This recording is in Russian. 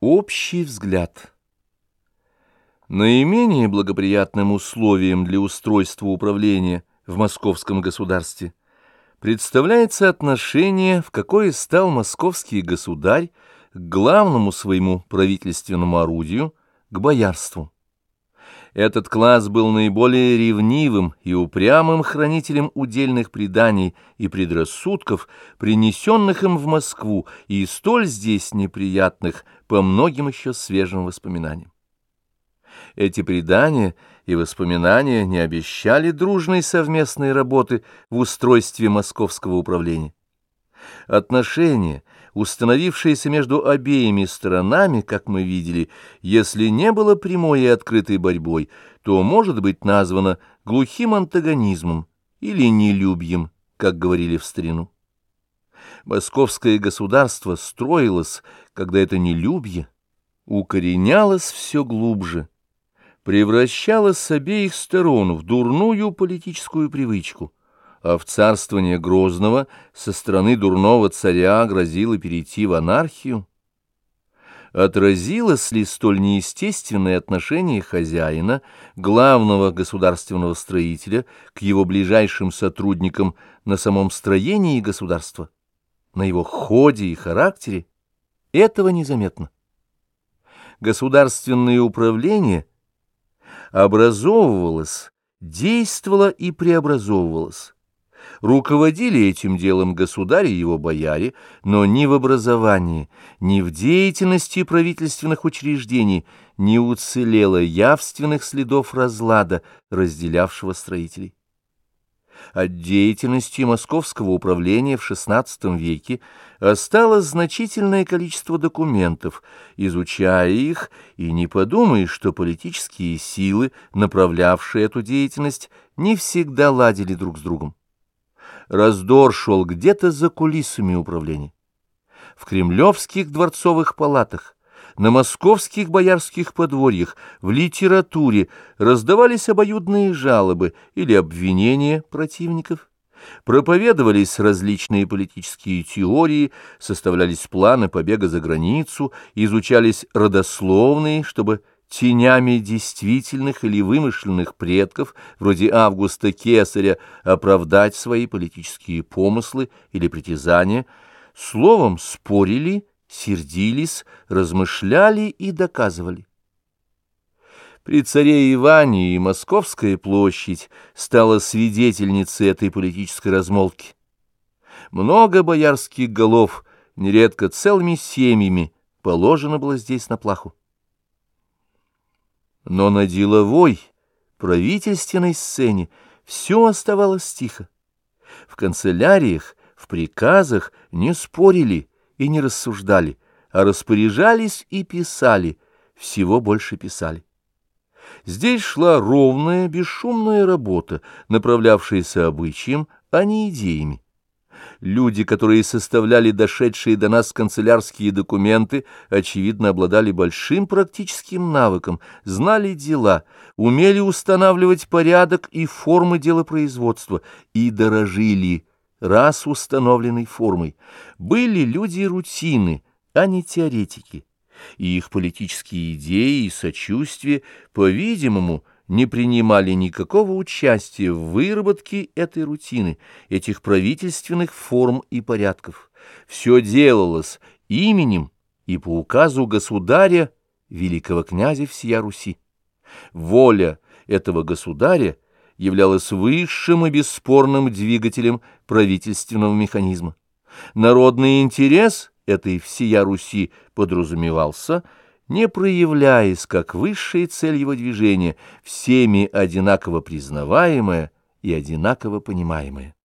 Общий взгляд. Наименее благоприятным условием для устройства управления в московском государстве представляется отношение, в какое стал московский государь к главному своему правительственному орудию, к боярству. Этот класс был наиболее ревнивым и упрямым хранителем удельных преданий и предрассудков, принесенных им в Москву и столь здесь неприятных по многим еще свежим воспоминаниям. Эти предания и воспоминания не обещали дружной совместной работы в устройстве московского управления. Отношения, установившиеся между обеими сторонами, как мы видели, если не было прямой и открытой борьбой, то может быть названо глухим антагонизмом или нелюбьем, как говорили в старину. Московское государство строилось, когда это нелюбье укоренялось все глубже, превращалось с обеих сторон в дурную политическую привычку, а в царствование Грозного со стороны дурного царя грозило перейти в анархию? Отразилось ли столь неестественное отношение хозяина, главного государственного строителя, к его ближайшим сотрудникам на самом строении государства, на его ходе и характере? Этого незаметно. Государственное управление образовывалось, действовало и преобразовывалось руководили этим делом государь и его бояре, но ни в образовании, ни в деятельности правительственных учреждений не уцелело явственных следов разлада, разделявшего строителей. От деятельности московского управления в XVI веке осталось значительное количество документов. Изучая их, и не подумай, что политические силы, направлявшие эту деятельность, не всегда ладили друг с другом раздор шел где-то за кулисами управления. В кремлевских дворцовых палатах, на московских боярских подворьях, в литературе раздавались обоюдные жалобы или обвинения противников. Проповедовались различные политические теории, составлялись планы побега за границу, изучались родословные, чтобы тенями действительных или вымышленных предков, вроде Августа Кесаря, оправдать свои политические помыслы или притязания, словом спорили, сердились, размышляли и доказывали. При царе Иване и Московская площадь стала свидетельницей этой политической размолвки. Много боярских голов, нередко целыми семьями, положено было здесь на плаху. Но на деловой, правительственной сцене все оставалось тихо. В канцеляриях, в приказах не спорили и не рассуждали, а распоряжались и писали, всего больше писали. Здесь шла ровная, бесшумная работа, направлявшаяся обычаем, а не идеями. Люди, которые составляли дошедшие до нас канцелярские документы, очевидно, обладали большим практическим навыком, знали дела, умели устанавливать порядок и формы делопроизводства и дорожили раз установленной формой. Были люди рутины, а не теоретики, и их политические идеи и сочувствие, по-видимому, не принимали никакого участия в выработке этой рутины, этих правительственных форм и порядков. Все делалось именем и по указу государя, великого князя всея Руси. Воля этого государя являлась высшим и бесспорным двигателем правительственного механизма. Народный интерес этой всея Руси подразумевался – не проявляясь как высшая цель его движения, всеми одинаково признаваемая и одинаково понимаемая.